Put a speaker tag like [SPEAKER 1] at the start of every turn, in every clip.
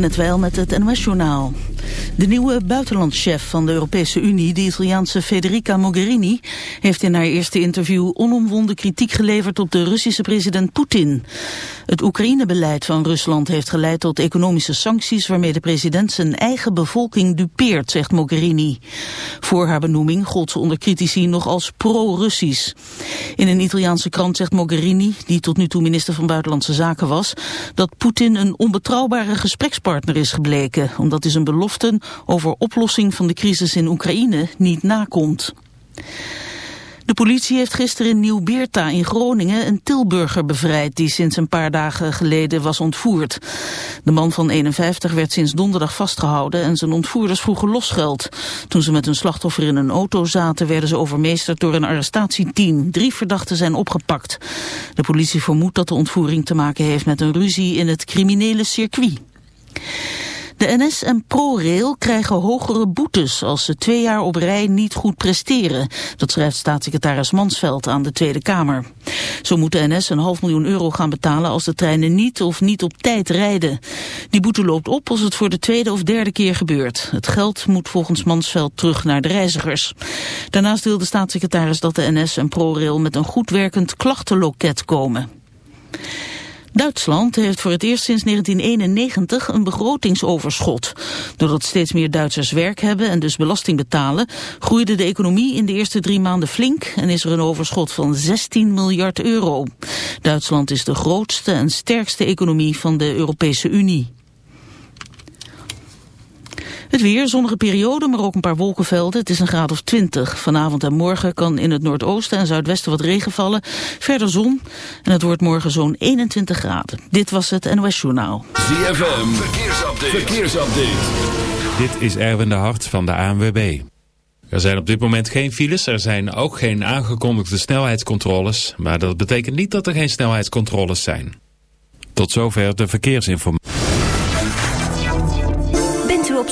[SPEAKER 1] net wel met het NOS-journaal. De nieuwe buitenlandschef van de Europese Unie, de Italiaanse Federica Mogherini, heeft in haar eerste interview onomwonden kritiek geleverd op de Russische president Poetin. Het Oekraïnebeleid van Rusland heeft geleid tot economische sancties waarmee de president zijn eigen bevolking dupeert, zegt Mogherini. Voor haar benoeming gold ze onder critici nog als pro-Russisch. In een Italiaanse krant zegt Mogherini, die tot nu toe minister van Buitenlandse Zaken was, dat Poetin een onbetrouwbare gesprekspartner is gebleken, omdat hij zijn over oplossing van de crisis in Oekraïne niet nakomt. De politie heeft gisteren in Nieuw-Beerta in Groningen een Tilburger bevrijd die sinds een paar dagen geleden was ontvoerd. De man van 51 werd sinds donderdag vastgehouden en zijn ontvoerders vroegen losgeld. Toen ze met hun slachtoffer in een auto zaten werden ze overmeesterd door een arrestatieteam. Drie verdachten zijn opgepakt. De politie vermoedt dat de ontvoering te maken heeft met een ruzie in het criminele circuit. De NS en ProRail krijgen hogere boetes als ze twee jaar op rij niet goed presteren. Dat schrijft staatssecretaris Mansveld aan de Tweede Kamer. Zo moet de NS een half miljoen euro gaan betalen als de treinen niet of niet op tijd rijden. Die boete loopt op als het voor de tweede of derde keer gebeurt. Het geld moet volgens Mansveld terug naar de reizigers. Daarnaast wil de staatssecretaris dat de NS en ProRail met een goed werkend klachtenloket komen. Duitsland heeft voor het eerst sinds 1991 een begrotingsoverschot. Doordat steeds meer Duitsers werk hebben en dus belasting betalen, groeide de economie in de eerste drie maanden flink en is er een overschot van 16 miljard euro. Duitsland is de grootste en sterkste economie van de Europese Unie. Het weer, zonnige periode, maar ook een paar wolkenvelden. Het is een graad of 20. Vanavond en morgen kan in het noordoosten en zuidwesten wat regen vallen. Verder zon en het wordt morgen zo'n 21 graden. Dit was het NOS Journaal.
[SPEAKER 2] ZFM, verkeersupdate. verkeersupdate.
[SPEAKER 3] Dit is Erwin de Hart van de ANWB. Er zijn op dit moment geen files, er zijn ook geen aangekondigde snelheidscontroles. Maar dat betekent niet dat er geen snelheidscontroles zijn. Tot zover de verkeersinformatie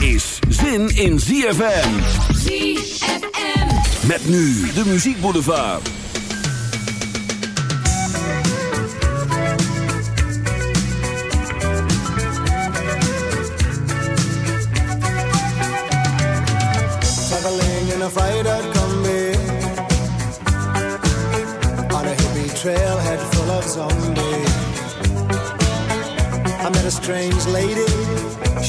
[SPEAKER 2] Is zin in ZFM.
[SPEAKER 4] ZFM.
[SPEAKER 2] Met nu de muziekboulevard.
[SPEAKER 5] Traveling in a freighter combi On a hippie trailhead full of zombies I met a strange lady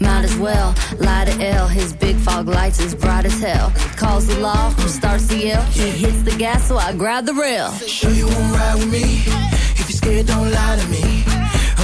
[SPEAKER 6] Might as well lie to L. His big fog lights is bright as hell. Calls the law, starts the yell. He hits the gas, so I grab the rail.
[SPEAKER 7] Sure you won't ride with me? If you're scared, don't lie to me.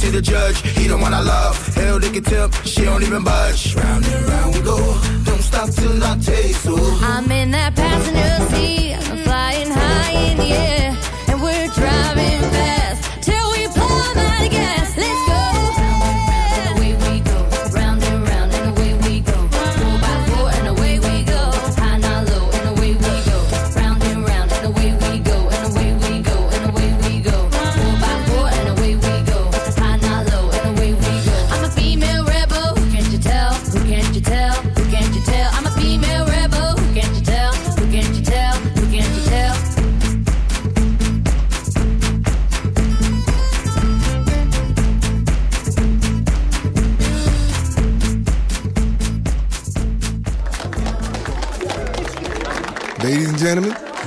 [SPEAKER 7] To the judge, he the one I love. Hell, they can tip, she don't even budge. Round and round we go. Don't stop till I taste so.
[SPEAKER 6] I'm in that passenger seat, flying high in the air, and we're driving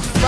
[SPEAKER 8] the
[SPEAKER 6] fight.